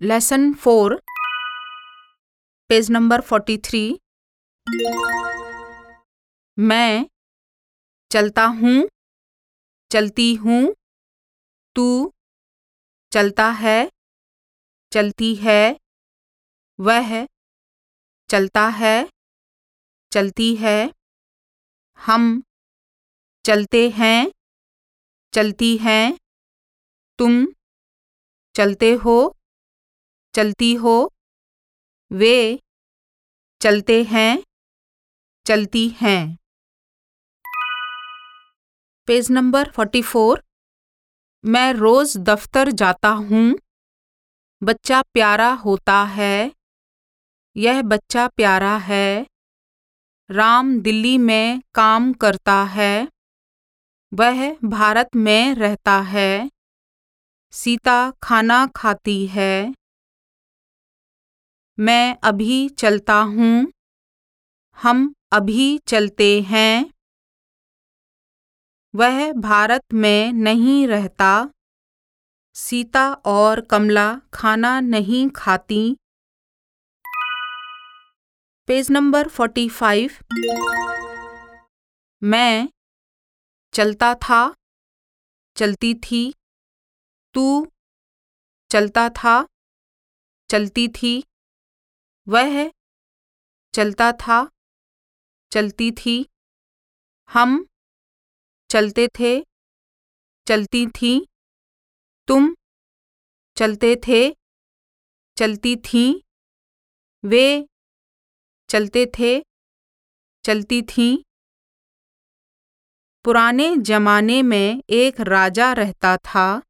Lesson four page number forty three मैं चलता हूँ, चलती हूँ, तू चलता है, चलती है, वह चलता है, चलती है, हम चलते हैं? चलती हैं? तुम चलते हो? चलती हो? वे चलते हैं? चलती हैं। Page number forty four. मैं रोज दफ्तर जाता हूँ। बच्चा प्यारा होता है। यह बच्चा प्यारा है। राम दिल्ली में काम करता है। वह भारत में रहता है। सीता खाना खाती है। मैं अभी चलता हूँ। हम अभी चलते हैं। वह भारत में नहीं रहता। सीता और कमला खाना नहीं खाती। Page number forty five. मैं चलता था, चलती थी, तू चलता था, चलती थी, वह चलता था, चलती थी, हम चलते थे, चलती थी, तुम चलते थे, चलती थी, वे चलते थे, चलती थी पुराने जमाने में एक राजा रहता था।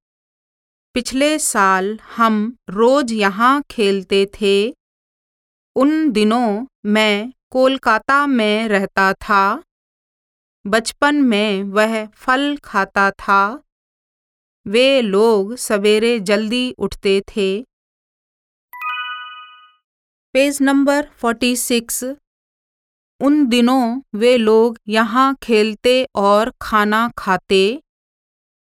पिछले साल हम रोज यहाँ खेलते थे। उन दिनों मैं कोलकाता में रहता था। बचपन में वह फल खाता था। वे लोग सवेरे जल्दी उठते थे। पेज नंबर फोर्टी सिक्स उन दिनों वे लोग यहाँ खेलते और खाना खाते,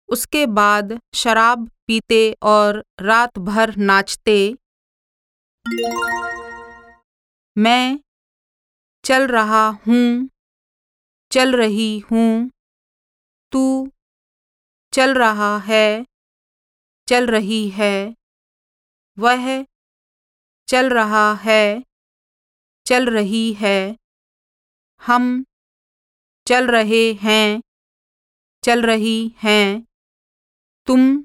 उसके बाद शराब पीते और रात भर नाचते। मैं चल रहा हूँ, चल रही हूँ, तू चल रहा है, चल रही है, वह चल रहा है, चल रही है। हम चल रहे हैं, चल रही हैं। तुम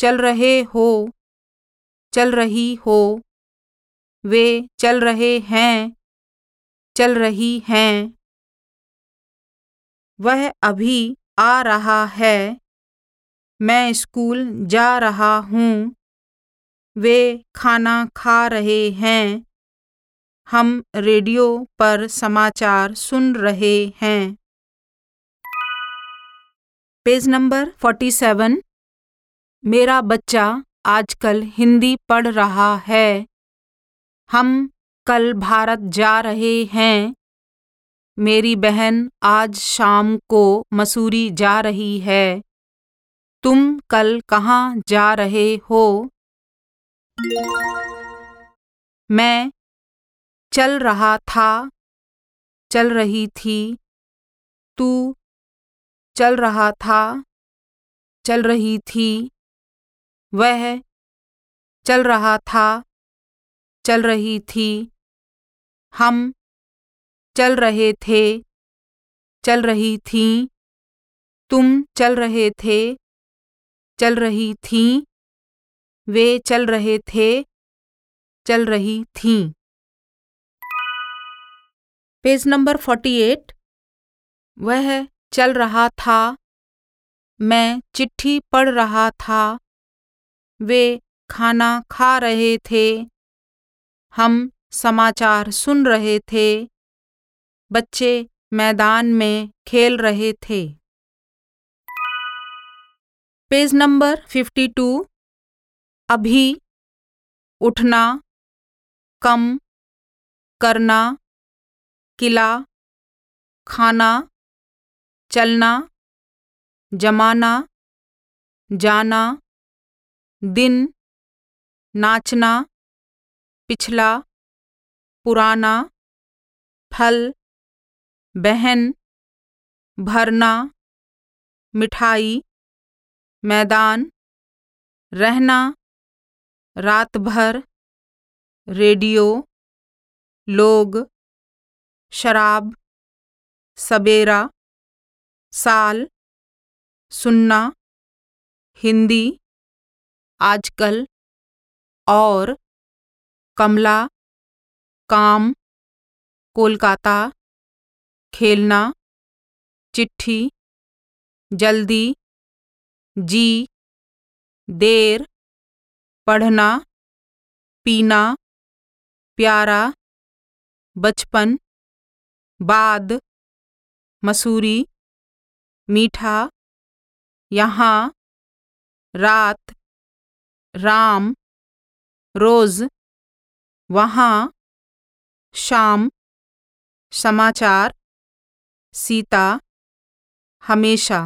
चल रहे हो, चल रही हो। वे चल रहे हैं, चल रही हैं। वह अभी आ रहा है, मैं स्कूल जा रहा हूँ। वे खाना खा रहे हैं हम रेडियो पर समाचार सुन रहे हैं। पेज नंबर फोर्टी सेवन मेरा बच्चा आजकल हिंदी पढ़ रहा है। हम कल भारत जा रहे हैं। मेरी बहन आज शाम को मसूरी जा रही है। तुम कल कहाँ जा रहे हो? मैं चल रहा था। चल रही थी। तू चल रहा था। चल रही थी। वह चल रहा था। चल रही थी। हम चल रहे थे। चल रही थी। तुम चल रहे थे। चल रही थी। वे चल रहे थे। चल रही थीं। Page number forty eight. वह चल रहा था। मैं चिट्ठी पढ़ रहा था। वे खाना खा रहे थे। हम समाचार सुन रहे थे। बच्चे मैदान में खेल रहे थे। Page number fifty two. अभी उठना, कम करना किला, खाना, चलना, जमाना, जाना, दिन, नाचना, पिछला, पुराना, फल, बहन, भरना, मिठाई, मैदान, रहना रात भर रेडियो, लोग। शराब, सबेरा, साल, सुनना, हिंदी, आजकल, और, कमला, काम, कोलकाता, खेलना, चिट्ठी, जल्दी, जी, देर, पढ़ना, पीना, प्यारा, बचपन बाद मसूरी मीठा यहाँ रात राम रोज वहाँ शाम समाचार सीता हमेशा।